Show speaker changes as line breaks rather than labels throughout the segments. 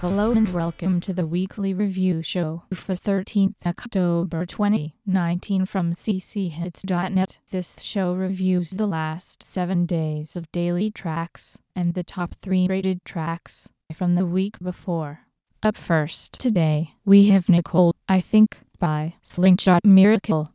Hello and welcome to the weekly review show for 13th October 2019 from cchits.net. This show reviews the last 7 days of daily tracks and the top 3 rated tracks from the week before. Up first today, we have Nicole, I Think, by Slingshot Miracle.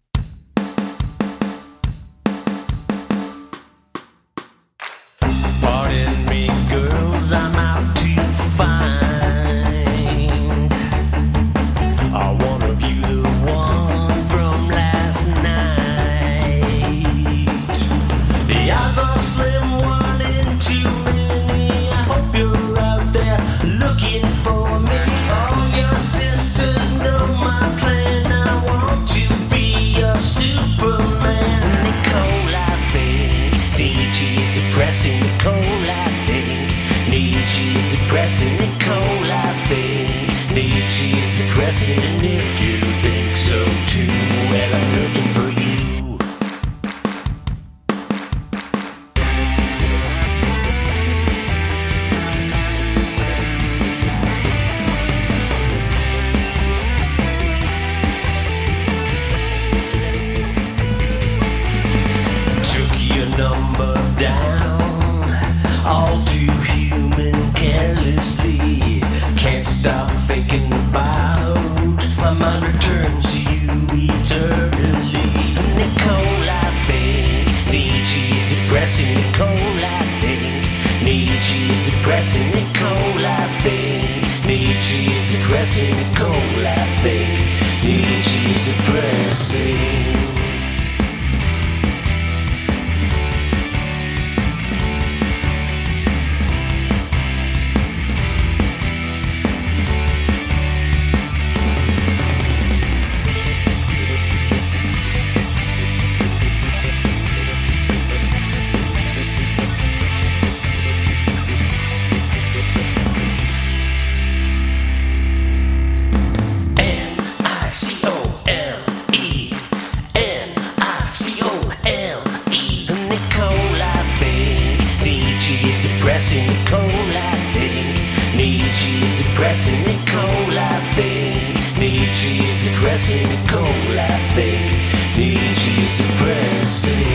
Depressing Nicole, I think Nietzsche's depressing Nicole, I think Nietzsche's depressing Nicole, I think Nietzsche's depressing.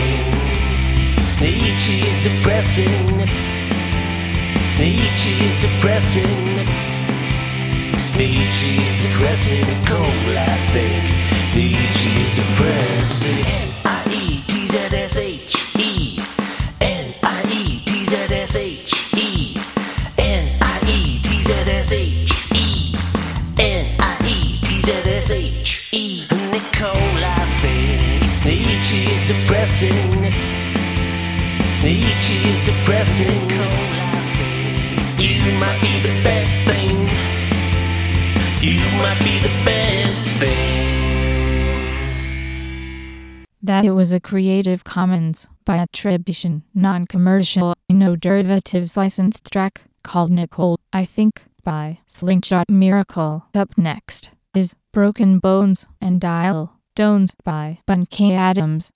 Nietzsche's depressing. Nietzsche's depressing. Nietzsche's depressing Nicole, I think Nietzsche's depressing N-I-E-T-Z-S-H-E depressing You might be the best thing you might be the best thing.
That it was a Creative Commons by attribution, non-commercial, no derivatives licensed track called Nicole, I Think, by Slingshot Miracle. Up next is Broken Bones and Dial Tones by Bunky Adams.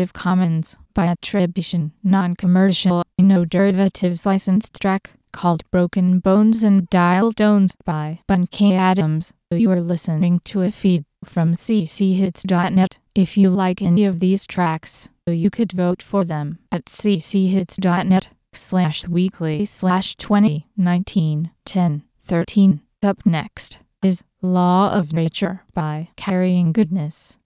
Creative Commons by attribution, non-commercial, no derivatives licensed track called Broken Bones and Dial Tones by Bunky Adams. You are listening to a feed from cchits.net. If you like any of these tracks, you could vote for them at cchits.net slash weekly slash 2019 10 13. Up next is Law of Nature by Carrying Goodness.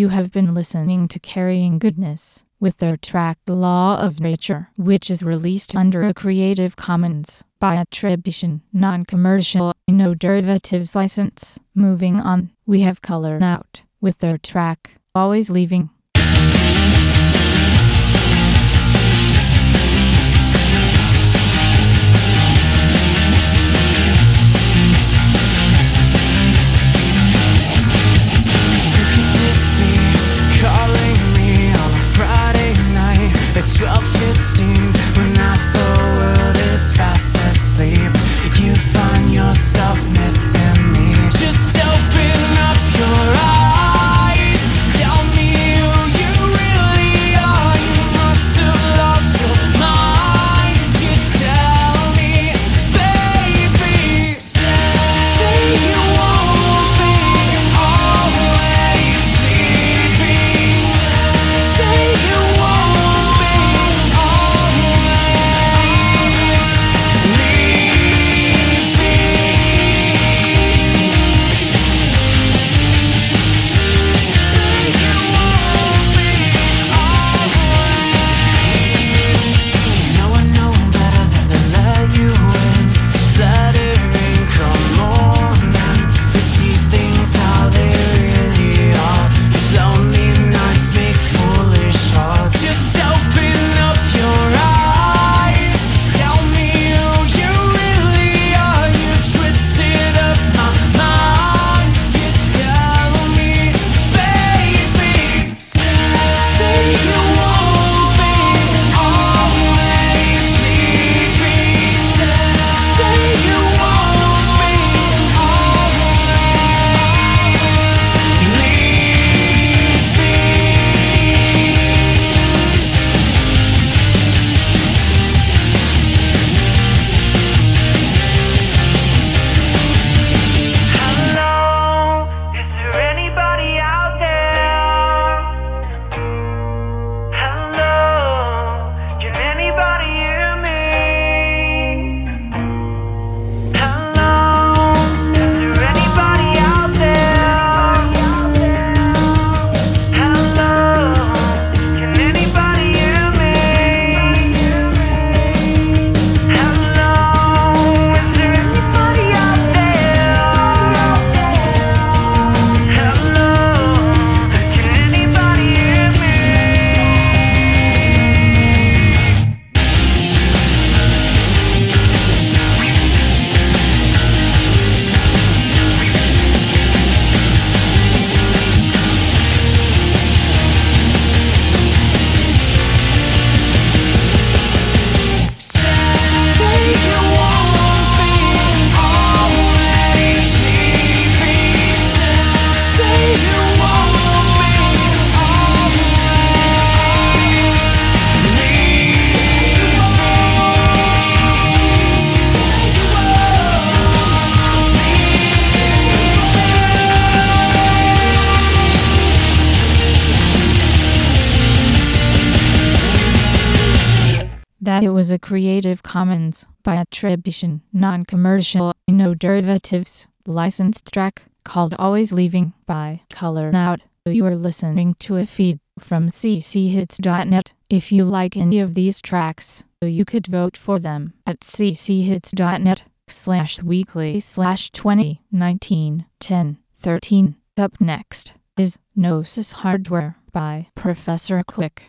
You have been listening to Carrying Goodness with their track The Law of Nature, which is released under a Creative Commons by attribution, non-commercial, no derivatives license. Moving on, we have Color Out with their track Always Leaving.
Commons by attribution, non-commercial, no derivatives, licensed track called Always Leaving by Color Out. You are listening to a feed from cchits.net. If you like any of these tracks, you could vote for them at cchits.net slash weekly slash 2019 10 13. Up next is Gnosis Hardware by Professor Click.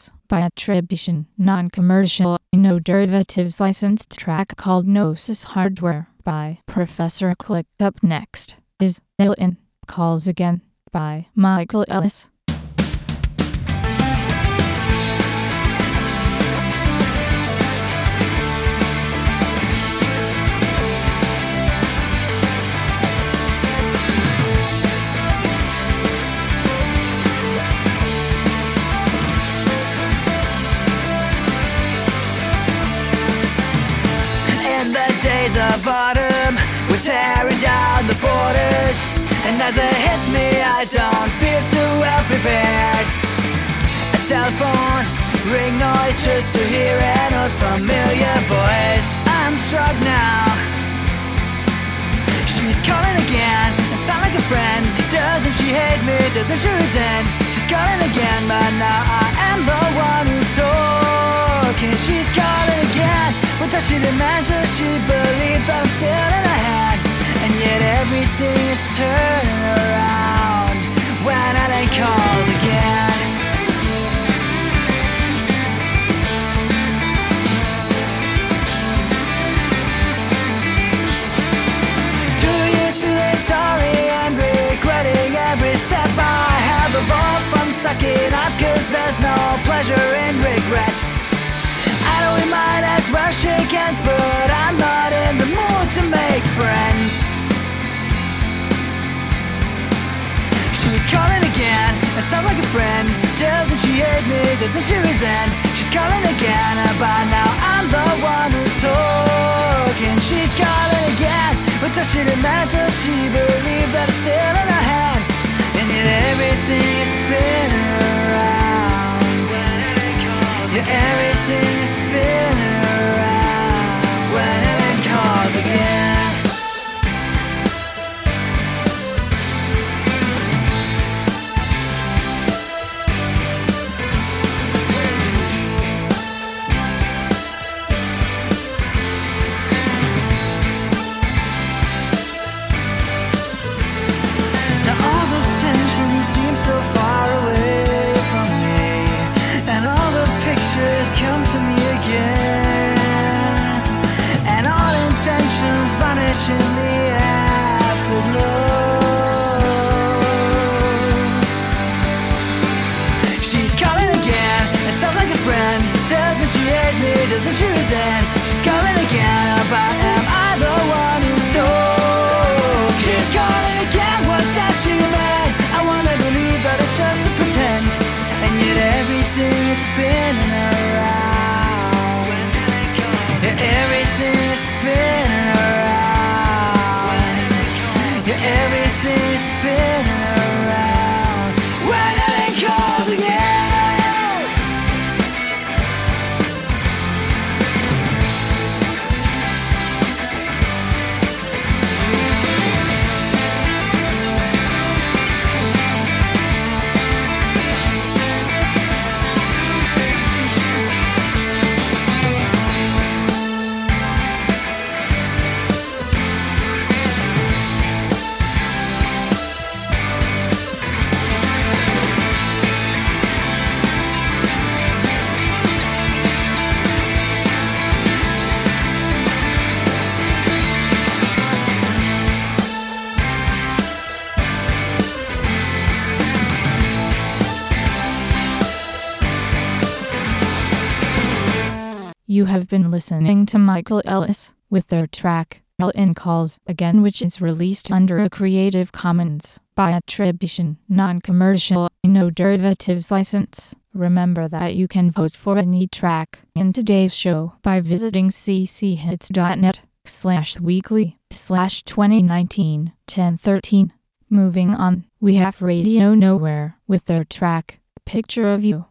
Commons by attribution, non-commercial, no derivatives licensed track called Gnosis Hardware by Professor Click. Up next is Ellen Calls Again by Michael Ellis.
In the days of autumn, we're tearing down the borders. And as it hits me, I don't feel too well prepared. A telephone ring noise just to hear an unfamiliar voice. I'm struck now. She's calling again, and sound like a friend. Doesn't she hate me? Doesn't she resent? She's calling again, but now I am the one who's talking. She's calling does she demand? Does she believe that I'm still in her head? And yet everything is turning around when Ellen calls again. Two years feeling sorry and regretting every step I have evolved from sucking calling again, and sound like a friend. Doesn't she hate me? Doesn't she resent? She's calling again, but now I'm the one who's talking. She's calling again, but does she demand? Does she believe that it's still in her hand? And yet everything is spinning around. Yeah, everything is spinning Me? Doesn't she resent? She's calling again, but
You have been listening to Michael Ellis with their track Ellen Calls Again which is released under a Creative Commons by attribution, non-commercial, no derivatives license. Remember that you can vote for any track in today's show by visiting cchits.net slash weekly slash 2019 1013. Moving on, we have Radio Nowhere with their track Picture of You.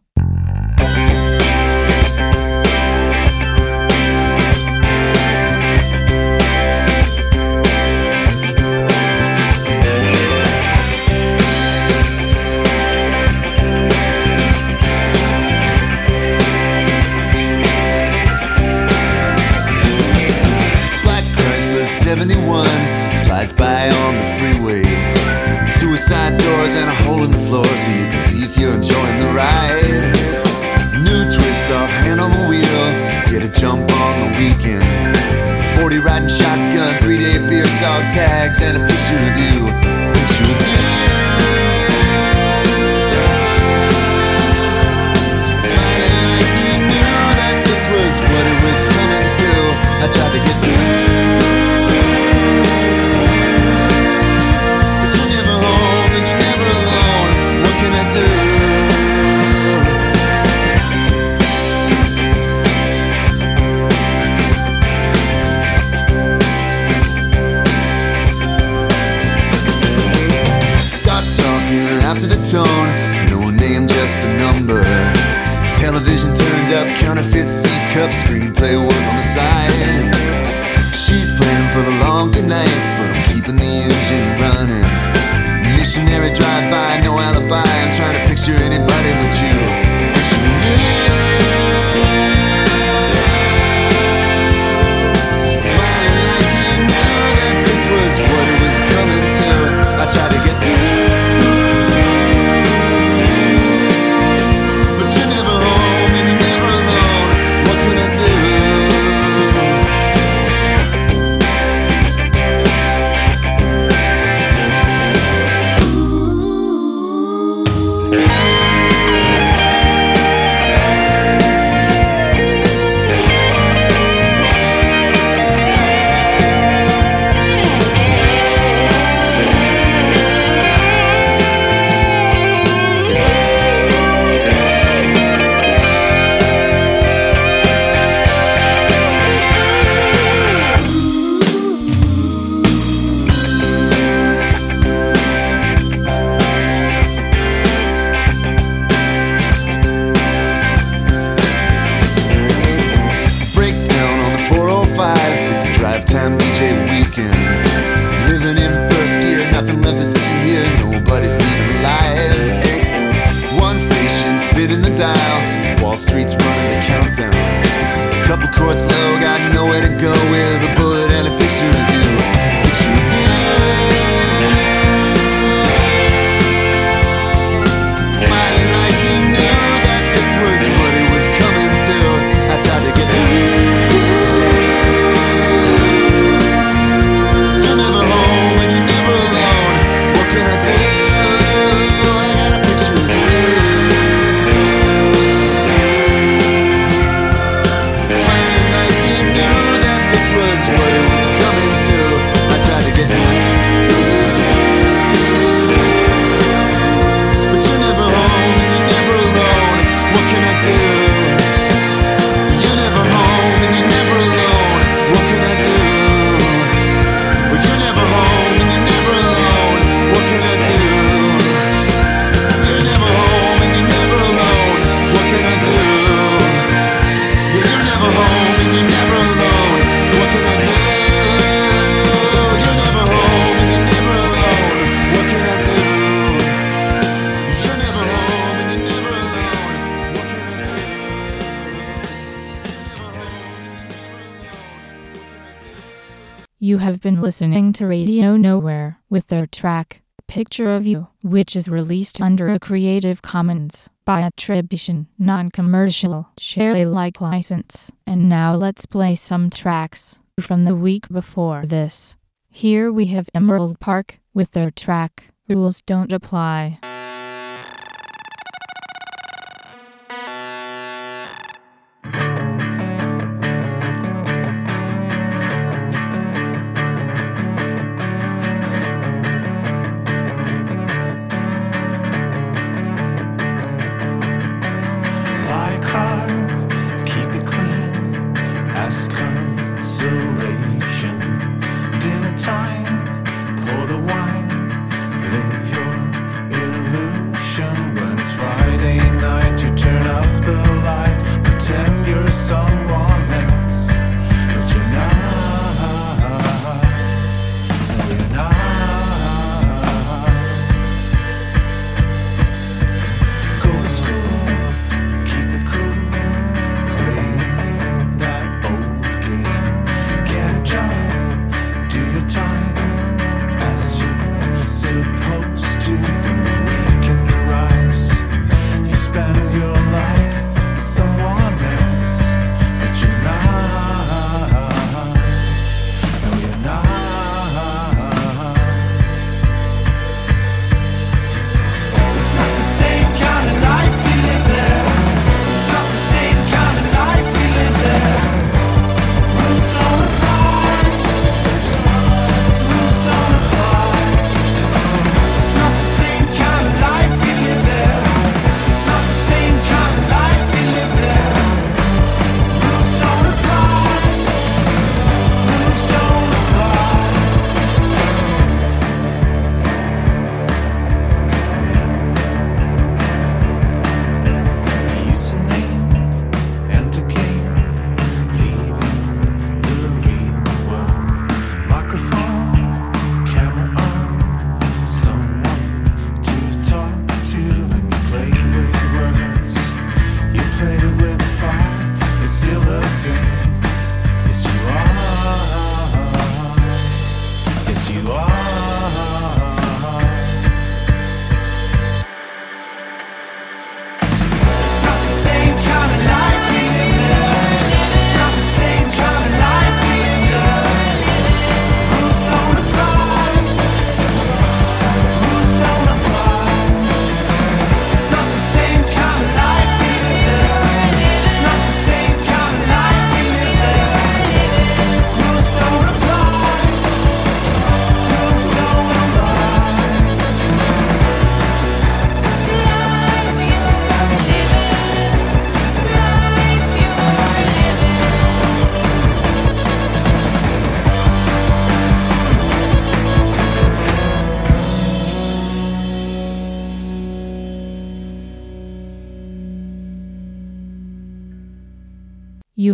listening to Radio Nowhere with their track, Picture of You, which is released under a Creative Commons by attribution, non-commercial, share Alike license. And now let's play some tracks from the week before this. Here we have Emerald Park with their track, Rules Don't Apply.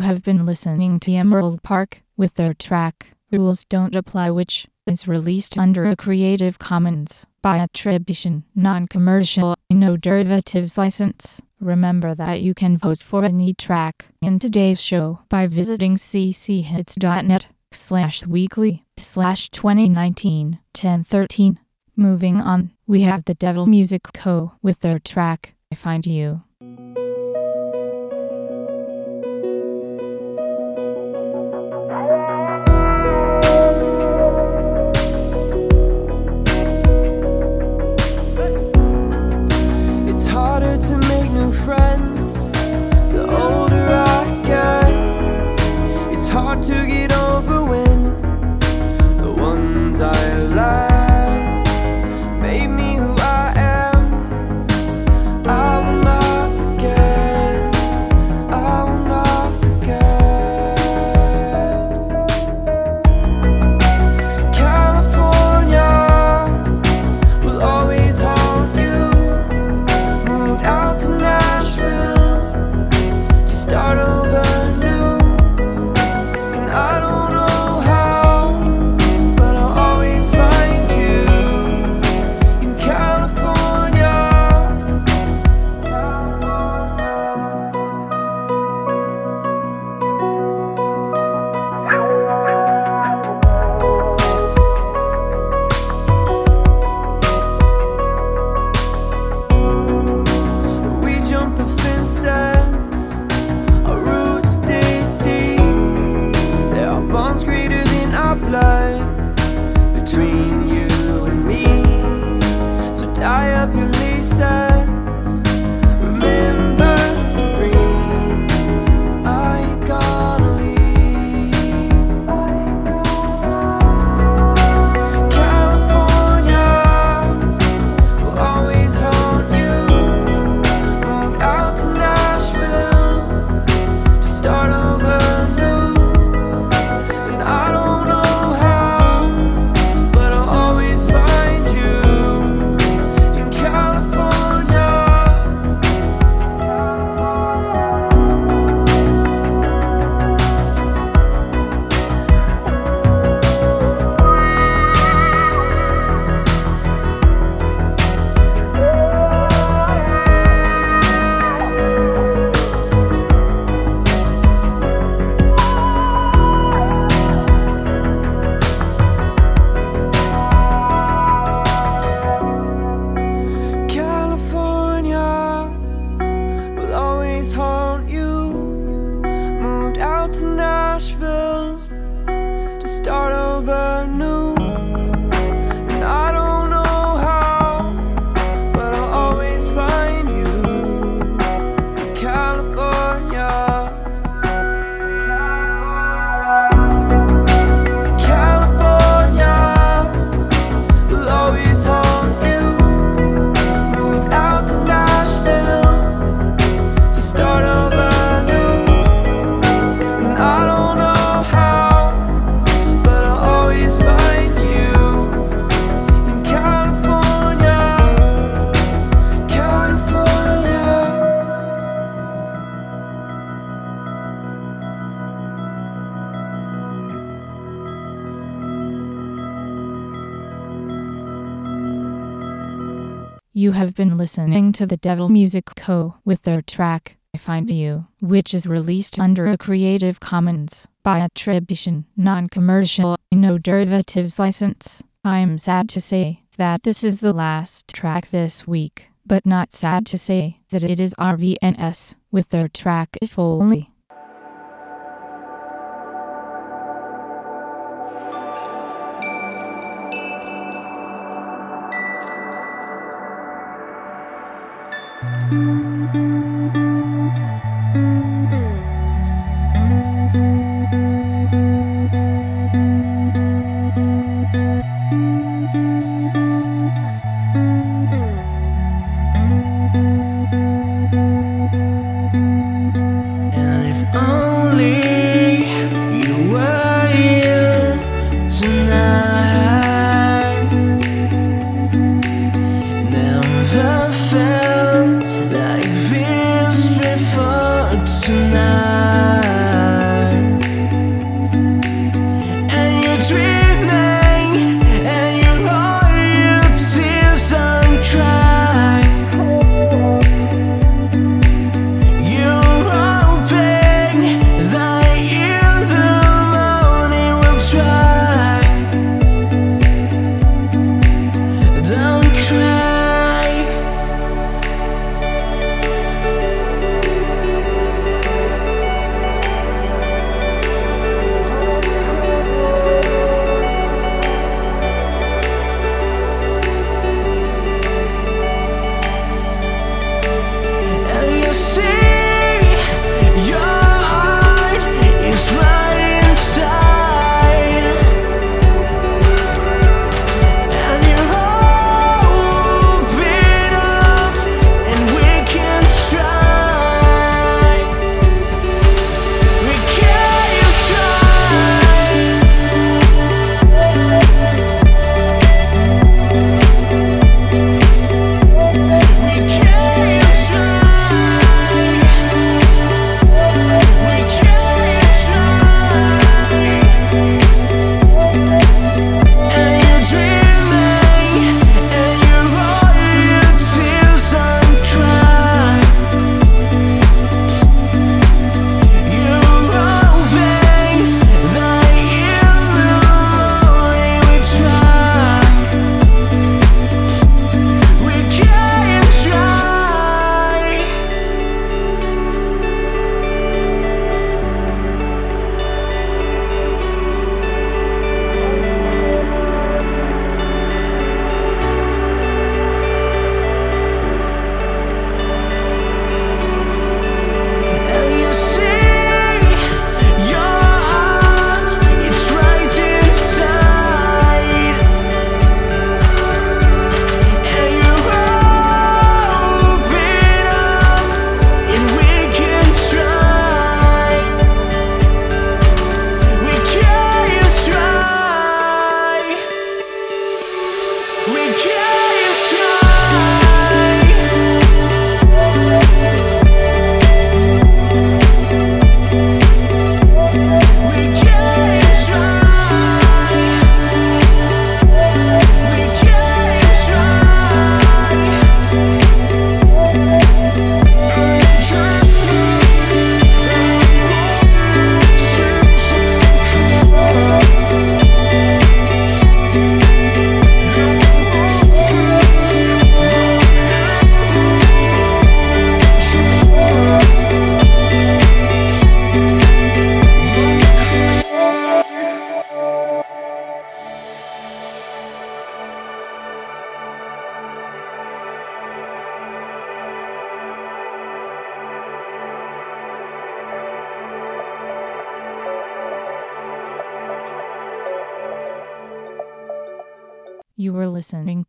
Have been listening to Emerald Park with their track Rules Don't Apply which is released under a Creative Commons by attribution, non-commercial, no derivatives license. Remember that you can vote for any track in today's show by visiting cchits.net slash weekly slash 2019 1013. Moving on, we have the Devil Music Co. with their track I Find You.
To get
have been listening to the Devil Music Co. with their track I Find You, which is released under a Creative Commons by attribution, non-commercial, no derivatives license. I'm sad to say that this is the last track this week, but not sad to say that it is RVNS with their track If Only.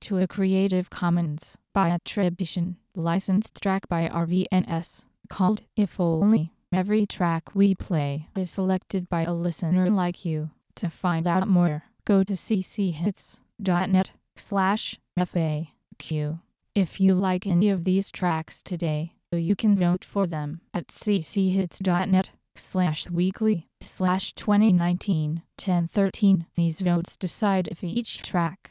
To a Creative Commons by attribution, licensed track by RVNS, called If Only. Every track we play is selected by a listener like you. To find out more, go to cchits.net slash FAQ. If you like any of these tracks today, you can vote for them at cchits.net slash weekly slash 2019 1013. These votes decide if each track